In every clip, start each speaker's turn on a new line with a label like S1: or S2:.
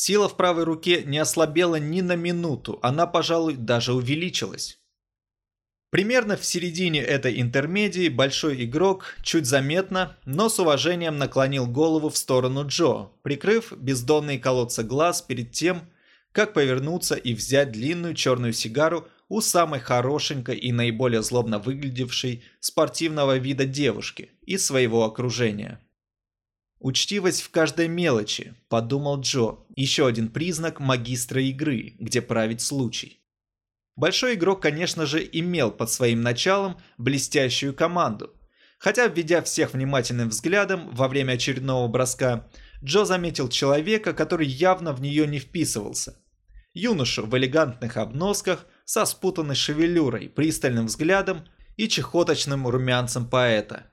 S1: Сила в правой руке не ослабела ни на минуту, она, пожалуй, даже увеличилась. Примерно в середине этой интермедии большой игрок чуть заметно, но с уважением наклонил голову в сторону Джо, прикрыв бездонные колодцы глаз перед тем, как повернуться и взять длинную черную сигару у самой хорошенькой и наиболее злобно выглядевшей спортивного вида девушки из своего окружения. «Учтивость в каждой мелочи», – подумал Джо, еще один признак магистра игры, где правит случай. Большой игрок, конечно же, имел под своим началом блестящую команду. Хотя, введя всех внимательным взглядом во время очередного броска, Джо заметил человека, который явно в нее не вписывался. Юношу в элегантных обносках, со спутанной шевелюрой, пристальным взглядом и чехоточным румянцем поэта.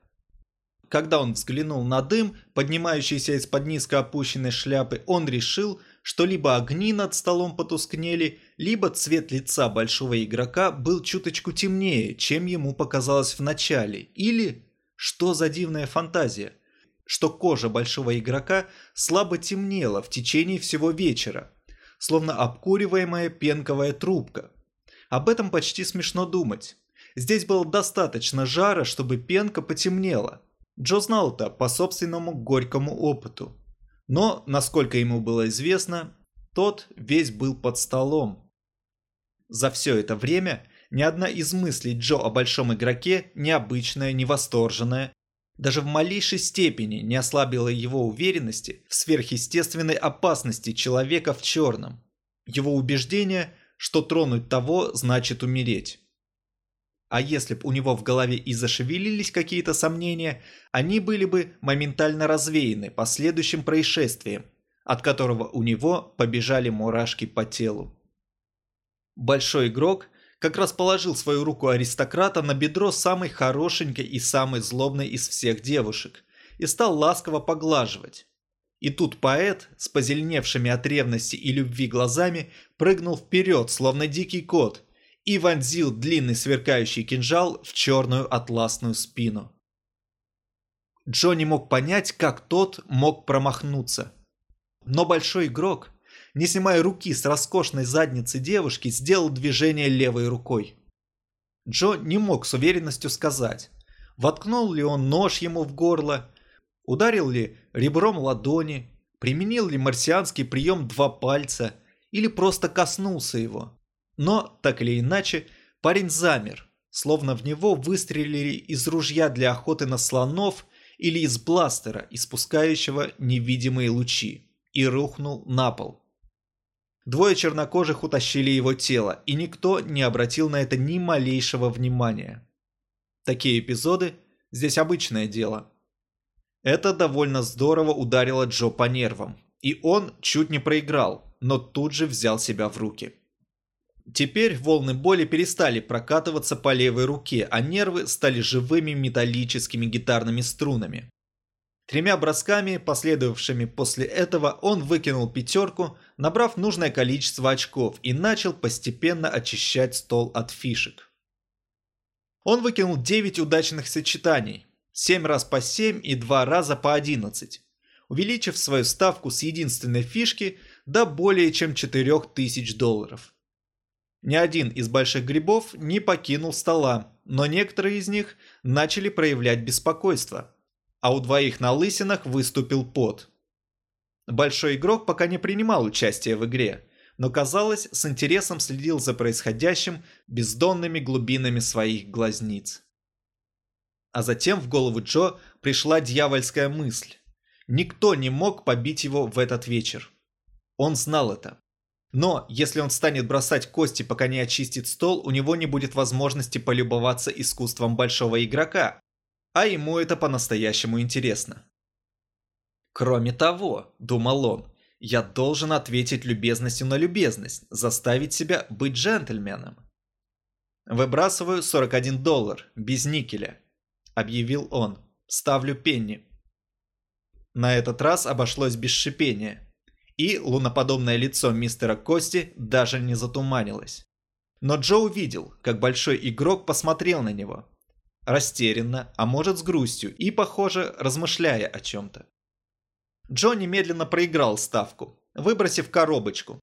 S1: Когда он взглянул на дым, поднимающийся из-под низко опущенной шляпы, он решил, что либо огни над столом потускнели, либо цвет лица большого игрока был чуточку темнее, чем ему показалось в начале, или, что за дивная фантазия, что кожа большого игрока слабо темнела в течение всего вечера, словно обкуриваемая пенковая трубка. Об этом почти смешно думать. Здесь было достаточно жара, чтобы пенка потемнела. Джо знал это по собственному горькому опыту. Но, насколько ему было известно, тот весь был под столом. За все это время ни одна из мыслей Джо о большом игроке, необычная, не восторженная, даже в малейшей степени не ослабила его уверенности в сверхъестественной опасности человека в черном. Его убеждение, что тронуть того значит умереть. А если бы у него в голове и зашевелились какие-то сомнения, они были бы моментально развеяны последующим происшествием, от которого у него побежали мурашки по телу. Большой игрок как раз положил свою руку аристократа на бедро самой хорошенькой и самой злобной из всех девушек и стал ласково поглаживать. И тут поэт, с позеленевшими от ревности и любви глазами, прыгнул вперед, словно дикий кот, и вонзил длинный сверкающий кинжал в черную атласную спину. Джо не мог понять, как тот мог промахнуться. Но большой игрок, не снимая руки с роскошной задницы девушки, сделал движение левой рукой. Джо не мог с уверенностью сказать, воткнул ли он нож ему в горло, ударил ли ребром ладони, применил ли марсианский прием два пальца или просто коснулся его. Но, так или иначе, парень замер, словно в него выстрелили из ружья для охоты на слонов или из бластера, испускающего невидимые лучи, и рухнул на пол. Двое чернокожих утащили его тело, и никто не обратил на это ни малейшего внимания. Такие эпизоды здесь обычное дело. Это довольно здорово ударило Джо по нервам, и он чуть не проиграл, но тут же взял себя в руки. Теперь волны боли перестали прокатываться по левой руке, а нервы стали живыми металлическими гитарными струнами. Тремя бросками, последовавшими после этого, он выкинул пятерку, набрав нужное количество очков и начал постепенно очищать стол от фишек. Он выкинул 9 удачных сочетаний, 7 раз по 7 и 2 раза по 11, увеличив свою ставку с единственной фишки до более чем 4000 долларов. Ни один из больших грибов не покинул стола, но некоторые из них начали проявлять беспокойство. А у двоих на лысинах выступил пот. Большой игрок пока не принимал участия в игре, но, казалось, с интересом следил за происходящим бездонными глубинами своих глазниц. А затем в голову Джо пришла дьявольская мысль. Никто не мог побить его в этот вечер. Он знал это. Но если он станет бросать кости, пока не очистит стол, у него не будет возможности полюбоваться искусством большого игрока. А ему это по-настоящему интересно. Кроме того, думал он, я должен ответить любезностью на любезность, заставить себя быть джентльменом. «Выбрасываю 41 доллар, без никеля», – объявил он. «Ставлю пенни». На этот раз обошлось без шипения и луноподобное лицо мистера Кости даже не затуманилось. Но Джо увидел, как большой игрок посмотрел на него. Растерянно, а может с грустью и, похоже, размышляя о чем-то. Джо немедленно проиграл ставку, выбросив коробочку.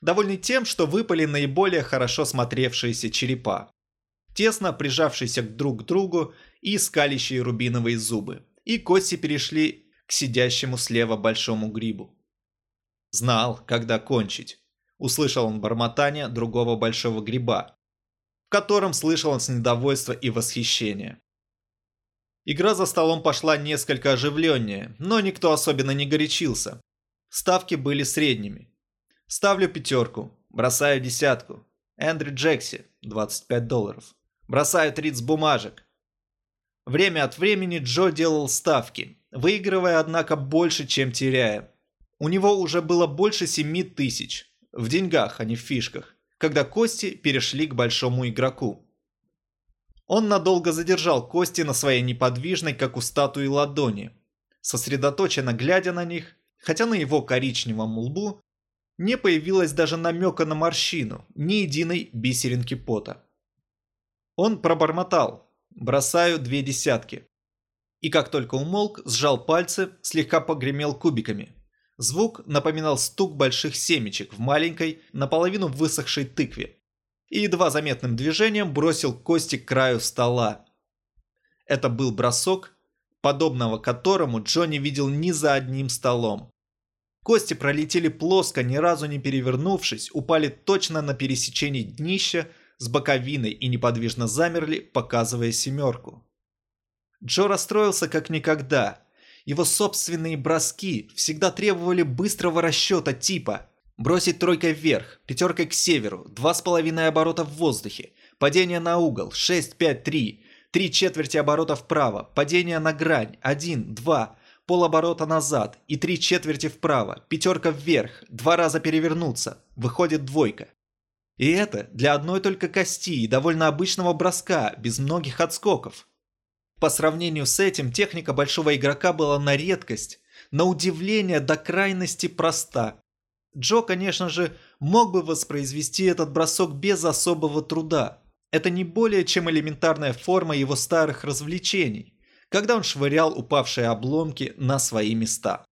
S1: Довольный тем, что выпали наиболее хорошо смотревшиеся черепа, тесно прижавшиеся друг к другу и скалящие рубиновые зубы. И кости перешли к сидящему слева большому грибу. Знал, когда кончить. Услышал он бормотание другого большого гриба, в котором слышал он с недовольства и восхищения. Игра за столом пошла несколько оживленнее, но никто особенно не горячился. Ставки были средними. Ставлю пятерку, бросаю десятку. Эндрю Джекси, 25 долларов. Бросаю 30 бумажек. Время от времени Джо делал ставки, выигрывая, однако, больше, чем теряя. У него уже было больше 7 тысяч. В деньгах, а не в фишках. Когда кости перешли к большому игроку. Он надолго задержал кости на своей неподвижной, как у статуи, ладони. Сосредоточенно глядя на них, хотя на его коричневом лбу не появилось даже намека на морщину, ни единой бисеринки пота. Он пробормотал «бросаю две десятки». И как только умолк, сжал пальцы, слегка погремел кубиками. Звук напоминал стук больших семечек в маленькой, наполовину высохшей тыкве. И едва заметным движением бросил кости к краю стола. Это был бросок, подобного которому Джонни видел ни за одним столом. Кости пролетели плоско, ни разу не перевернувшись, упали точно на пересечении днища с боковиной и неподвижно замерли, показывая семерку. Джо расстроился как никогда. Его собственные броски всегда требовали быстрого расчета типа бросить тройкой вверх, пятеркой к северу, два с половиной оборота в воздухе, падение на угол, 6-5-3, три четверти оборота вправо, падение на грань, 1-2, полоборота назад и три четверти вправо, пятерка вверх, два раза перевернуться, выходит двойка. И это для одной только кости и довольно обычного броска, без многих отскоков. По сравнению с этим, техника большого игрока была на редкость, на удивление до крайности проста. Джо, конечно же, мог бы воспроизвести этот бросок без особого труда. Это не более чем элементарная форма его старых развлечений когда он швырял упавшие обломки на свои места.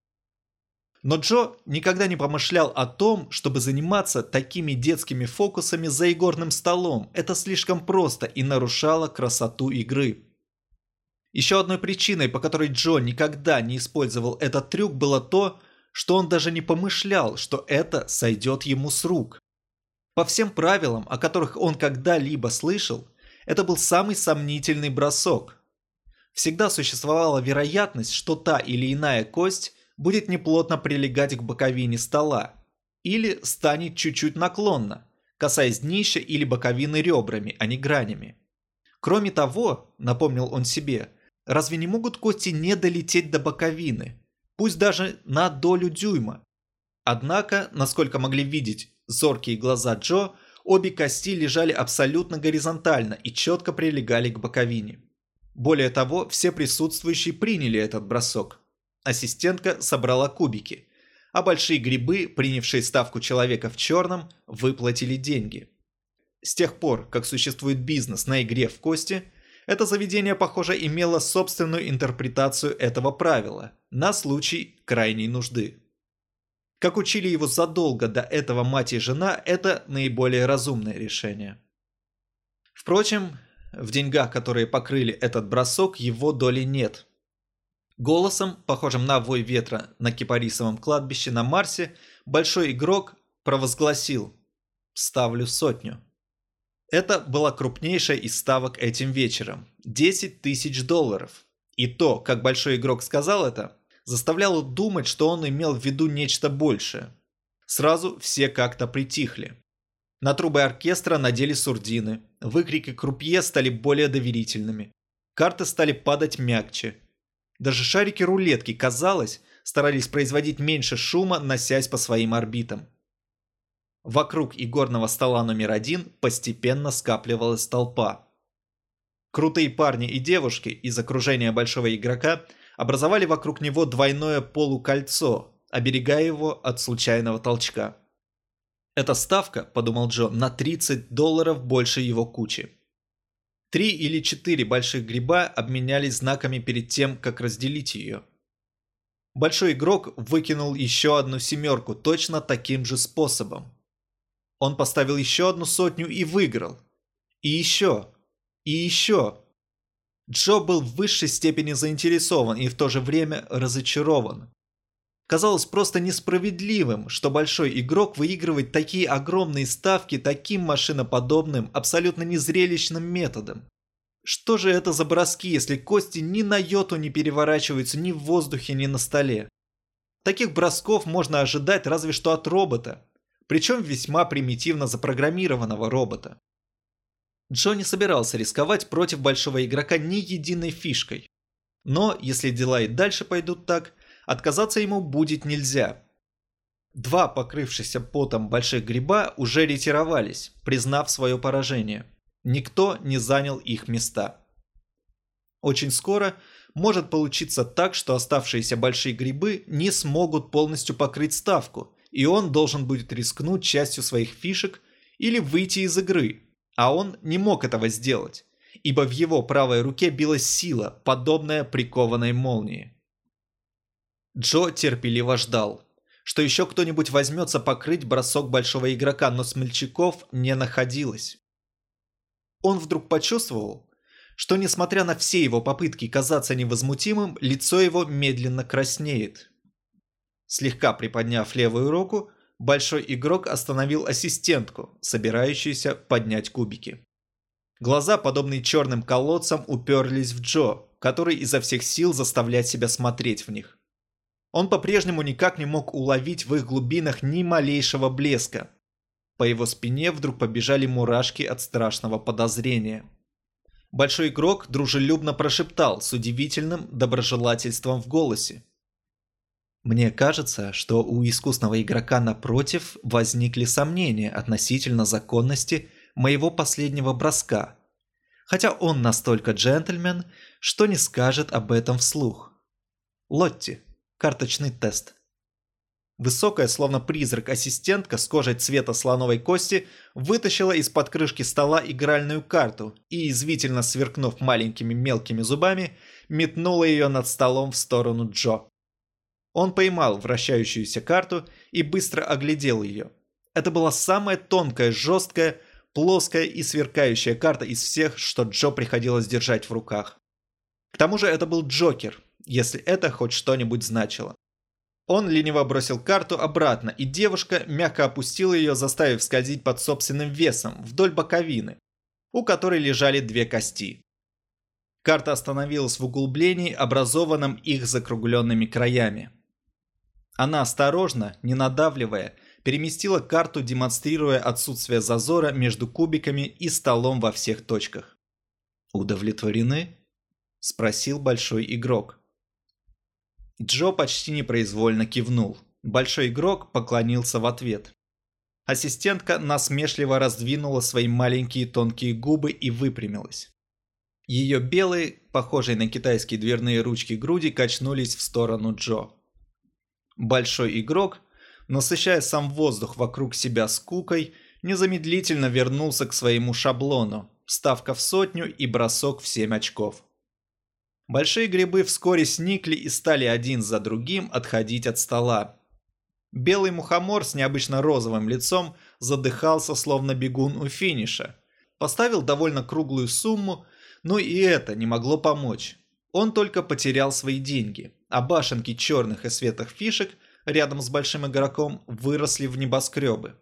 S1: Но Джо никогда не помышлял о том, чтобы заниматься такими детскими фокусами за игорным столом. Это слишком просто и нарушало красоту игры. Еще одной причиной, по которой Джо никогда не использовал этот трюк, было то, что он даже не помышлял, что это сойдет ему с рук. По всем правилам, о которых он когда-либо слышал, это был самый сомнительный бросок, всегда существовала вероятность, что та или иная кость будет неплотно прилегать к боковине стола или станет чуть-чуть наклонно, касаясь днища или боковины ребрами, а не гранями. Кроме того, напомнил он себе, разве не могут кости не долететь до боковины, пусть даже на долю дюйма? Однако, насколько могли видеть зоркие глаза Джо, обе кости лежали абсолютно горизонтально и четко прилегали к боковине. Более того, все присутствующие приняли этот бросок. Ассистентка собрала кубики, а большие грибы, принявшие ставку человека в черном, выплатили деньги. С тех пор, как существует бизнес на игре в кости, это заведение, похоже, имело собственную интерпретацию этого правила на случай крайней нужды. Как учили его задолго до этого мать и жена, это наиболее разумное решение. Впрочем, в деньгах, которые покрыли этот бросок, его доли нет. Голосом, похожим на вой ветра на кипарисовом кладбище на Марсе, большой игрок провозгласил «Ставлю сотню». Это была крупнейшая из ставок этим вечером – 10 тысяч долларов. И то, как большой игрок сказал это, заставляло думать, что он имел в виду нечто большее. Сразу все как-то притихли. На трубы оркестра надели сурдины. Выкрики крупье стали более доверительными. Карты стали падать мягче. Даже шарики рулетки, казалось, старались производить меньше шума, носясь по своим орбитам. Вокруг игорного стола номер один постепенно скапливалась толпа. Крутые парни и девушки из окружения большого игрока образовали вокруг него двойное полукольцо, оберегая его от случайного толчка. Эта ставка, подумал Джо, на 30 долларов больше его кучи. Три или четыре больших гриба обменялись знаками перед тем, как разделить ее. Большой игрок выкинул еще одну семерку точно таким же способом. Он поставил еще одну сотню и выиграл. И еще. И еще. Джо был в высшей степени заинтересован и в то же время разочарован. Казалось просто несправедливым, что большой игрок выигрывает такие огромные ставки таким машиноподобным, абсолютно незрелищным методом. Что же это за броски, если кости ни на йоту не переворачиваются ни в воздухе, ни на столе? Таких бросков можно ожидать разве что от робота, причем весьма примитивно запрограммированного робота. Джо не собирался рисковать против большого игрока ни единой фишкой. Но, если дела и дальше пойдут так, отказаться ему будет нельзя. Два покрывшихся потом больших гриба уже ретировались, признав свое поражение. Никто не занял их места. Очень скоро может получиться так, что оставшиеся большие грибы не смогут полностью покрыть ставку, и он должен будет рискнуть частью своих фишек или выйти из игры. А он не мог этого сделать, ибо в его правой руке билась сила, подобная прикованной молнии. Джо терпеливо ждал, что еще кто-нибудь возьмется покрыть бросок большого игрока, но смельчаков не находилось. Он вдруг почувствовал, что несмотря на все его попытки казаться невозмутимым, лицо его медленно краснеет. Слегка приподняв левую руку, большой игрок остановил ассистентку, собирающуюся поднять кубики. Глаза, подобные черным колодцам, уперлись в Джо, который изо всех сил заставляет себя смотреть в них. Он по-прежнему никак не мог уловить в их глубинах ни малейшего блеска, по его спине вдруг побежали мурашки от страшного подозрения. Большой игрок дружелюбно прошептал с удивительным доброжелательством в голосе. Мне кажется, что у искусного игрока напротив возникли сомнения относительно законности моего последнего броска, хотя он настолько джентльмен, что не скажет об этом вслух. Лотти. Карточный тест. Высокая, словно призрак, ассистентка с кожей цвета слоновой кости вытащила из-под крышки стола игральную карту и, извительно сверкнув маленькими мелкими зубами, метнула ее над столом в сторону Джо. Он поймал вращающуюся карту и быстро оглядел ее. Это была самая тонкая, жесткая, плоская и сверкающая карта из всех, что Джо приходилось держать в руках. К тому же это был Джокер, если это хоть что-нибудь значило. Он лениво бросил карту обратно, и девушка мягко опустила ее, заставив скользить под собственным весом вдоль боковины, у которой лежали две кости. Карта остановилась в углублении, образованном их закругленными краями. Она осторожно, не надавливая, переместила карту, демонстрируя отсутствие зазора между кубиками и столом во всех точках. «Удовлетворены?» – спросил большой игрок. Джо почти непроизвольно кивнул. Большой игрок поклонился в ответ. Ассистентка насмешливо раздвинула свои маленькие тонкие губы и выпрямилась. Ее белые, похожие на китайские дверные ручки груди, качнулись в сторону Джо. Большой игрок, насыщая сам воздух вокруг себя скукой, незамедлительно вернулся к своему шаблону, ставка в сотню и бросок в 7 очков. Большие грибы вскоре сникли и стали один за другим отходить от стола. Белый мухомор с необычно розовым лицом задыхался, словно бегун у финиша. Поставил довольно круглую сумму, но и это не могло помочь. Он только потерял свои деньги, а башенки черных и светлых фишек рядом с большим игроком выросли в небоскребы.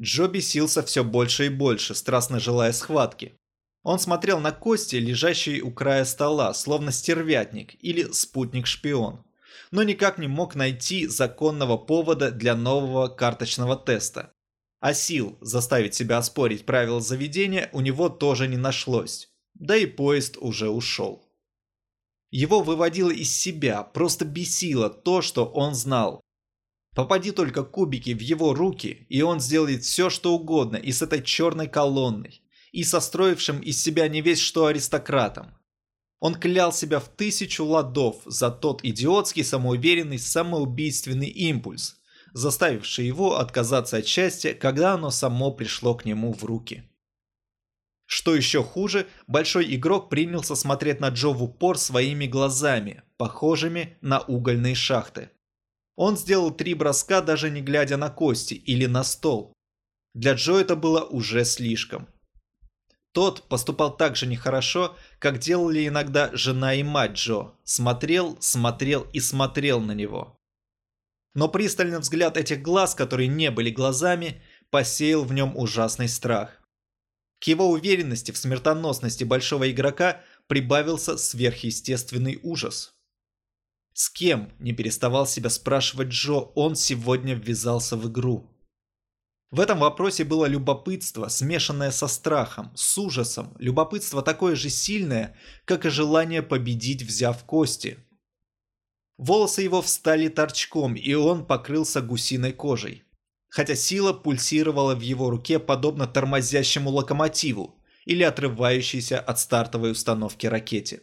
S1: Джо бесился все больше и больше, страстно желая схватки. Он смотрел на кости, лежащие у края стола, словно стервятник или спутник-шпион, но никак не мог найти законного повода для нового карточного теста. А сил заставить себя оспорить правила заведения у него тоже не нашлось, да и поезд уже ушел. Его выводило из себя, просто бесило то, что он знал. Попади только кубики в его руки, и он сделает все, что угодно и с этой черной колонной и состроившим из себя не весь что аристократом. Он клял себя в тысячу ладов за тот идиотский, самоуверенный, самоубийственный импульс, заставивший его отказаться от счастья, когда оно само пришло к нему в руки. Что еще хуже, большой игрок принялся смотреть на Джо в упор своими глазами, похожими на угольные шахты. Он сделал три броска, даже не глядя на кости или на стол. Для Джо это было уже слишком. Тот поступал так же нехорошо, как делали иногда жена и мать Джо. Смотрел, смотрел и смотрел на него. Но пристальный взгляд этих глаз, которые не были глазами, посеял в нем ужасный страх. К его уверенности в смертоносности большого игрока прибавился сверхъестественный ужас. С кем, не переставал себя спрашивать Джо, он сегодня ввязался в игру? В этом вопросе было любопытство, смешанное со страхом, с ужасом, любопытство такое же сильное, как и желание победить, взяв кости. Волосы его встали торчком, и он покрылся гусиной кожей хотя сила пульсировала в его руке подобно тормозящему локомотиву или отрывающейся от стартовой установки ракете.